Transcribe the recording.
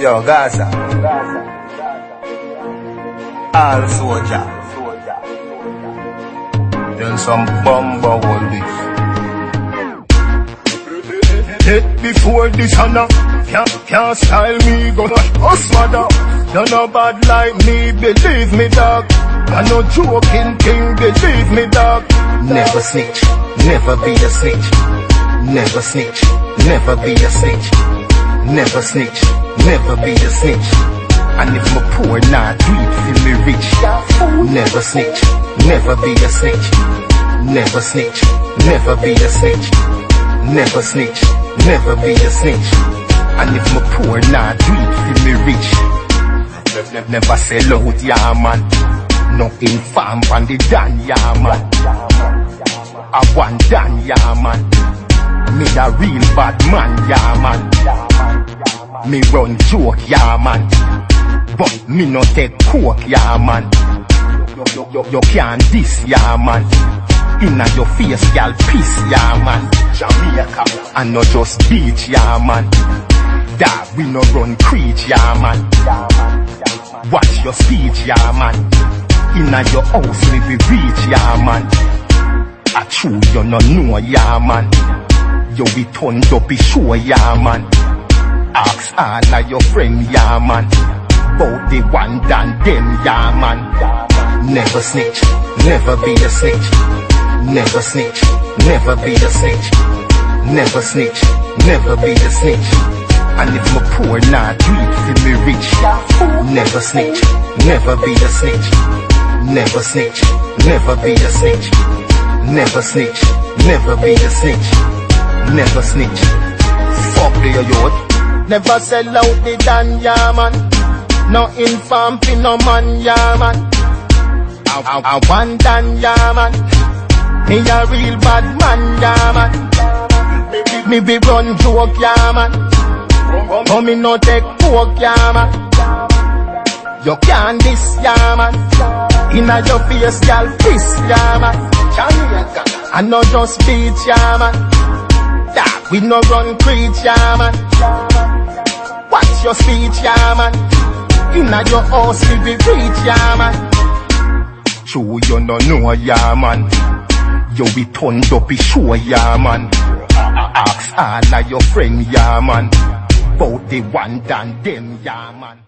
Yo, Gaza. All soldier. Then some bumper will this. Dead before this honor Can't, can't style me go us mother You're no bad like me, believe me dog You're no joking king, believe me dog Never snitch, never be a snitch. Never snitch, never be a snitch. Never snitch, never be a snitch. And if my poor do it feel me rich. Never snitch, never be a snitch. Never snitch, never be a snitch. Never snitch, never be a snitch. And if my poor do it feel me rich. Never sell out, yeah man. No infam on the dan, yeah man. I want dan, yeah man. Me a real bad man, yeah man. Me run joke, yeah man. But me no take coke, yeah man. You, you, you, you can't diss, yeah man. Inna your face, gal piss, yeah man. Jamaica, and not just beach, yeah man. That we no run creech, yeah man. Watch your speech, yeah man. Inna your house, me be reach, yeah man. I true you no know, yeah man. You be turned up, be sure, yeah man. Ask all of your friend, yeah man. Bout the one done them, yeah man. Never snitch, never be a snitch. Never snitch, never be a snitch. Never snitch, never be a snitch. And if my poor do it feel me rich. Never snitch, never be a snitch. Never snitch, never be a snitch. Never snitch, never be a snitch. Never snitch. Fuck the youth. Never sell out the dan, yeah man No infam fi no man, yeah man I, I, I want dan, yeah man Me a real bad man, yeah man Me, me be run joke, yeah man But me no take coke, yeah man You can't diss, yeah man Inna your face, gal, fist, yeah man I no just beat, yeah man That we no run creech, yeah Watch your speech, yeah man Inna your house, we be reach, yeah man True, you no know, yeah man. You be turned up, be sure, yeah man. Ask all of your friend, yeah man. Bout the one done them, yeah man.